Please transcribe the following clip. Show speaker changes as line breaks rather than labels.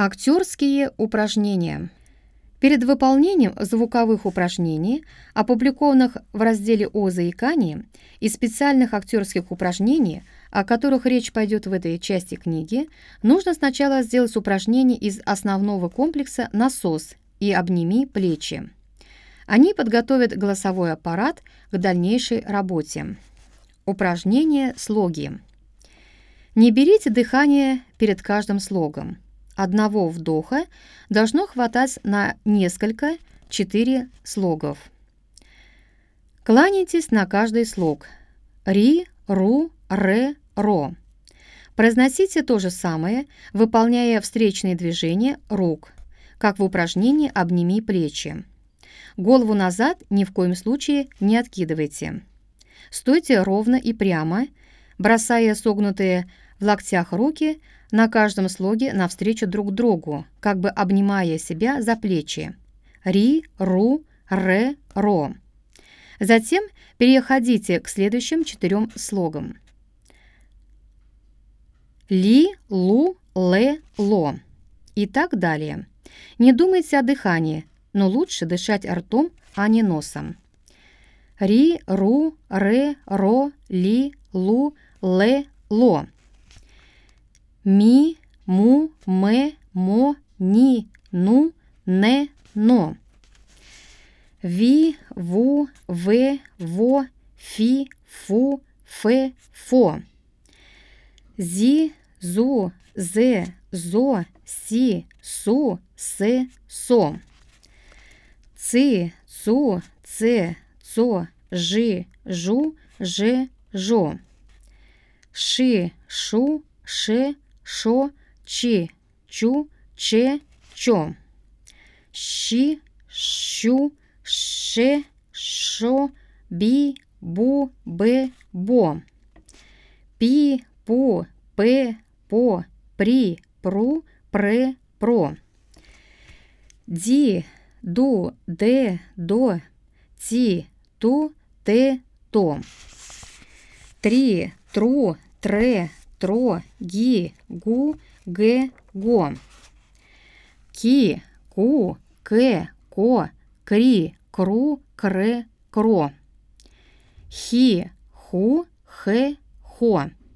Актерские упражнения. Перед выполнением звуковых упражнений, опубликованных в разделе о заикании, и специальных актерских упражнений, о которых речь пойдет в этой части книги, нужно сначала сделать упражнение из основного комплекса «Насос» и «Обними плечи». Они подготовят голосовой аппарат к дальнейшей работе. Упражнение слоги. Не берите дыхание перед каждым слогом одного вдоха должно хватать на несколько, четыре слогов. Кланяйтесь на каждый слог. Ри, ру, ре, ро. Произносите то же самое, выполняя встречные движения рук, как в упражнении «Обними плечи». Голову назад ни в коем случае не откидывайте. Стойте ровно и прямо, бросая согнутые в локтях руки на каждом слоге навстречу друг другу, как бы обнимая себя за плечи. Ри, ру, ре, ро. Затем переходите к следующим четырем слогам. Ли, лу, ле, ло. И так далее. Не думайте о дыхании, но лучше дышать ртом, а не носом. Ри, ру, ре, ро, ли, лу, ле, ло ми, му, ме, мо, ні, ну, не, но. Ві, ву, ве, во, фі, фу, фе, фо. Зі, зу, зе, зо, сі, су, се, со. Ци, цу, це, цо, жи, жу, же, жо. Ши, шу, ше, шо, чи, чу, че, чо. Щі, щу, ше, шо, бі, бу, бе, бо. Пі, пу, пе, по, прі, пру, пре, про. Ді, ду, де, до, ті, ту, те, то. Трі, тру, тре, тро, ги, гу, ге, го. Ки, ку, ке, ко, кри, кру, кре, кро. Хи, ху, хе, хо.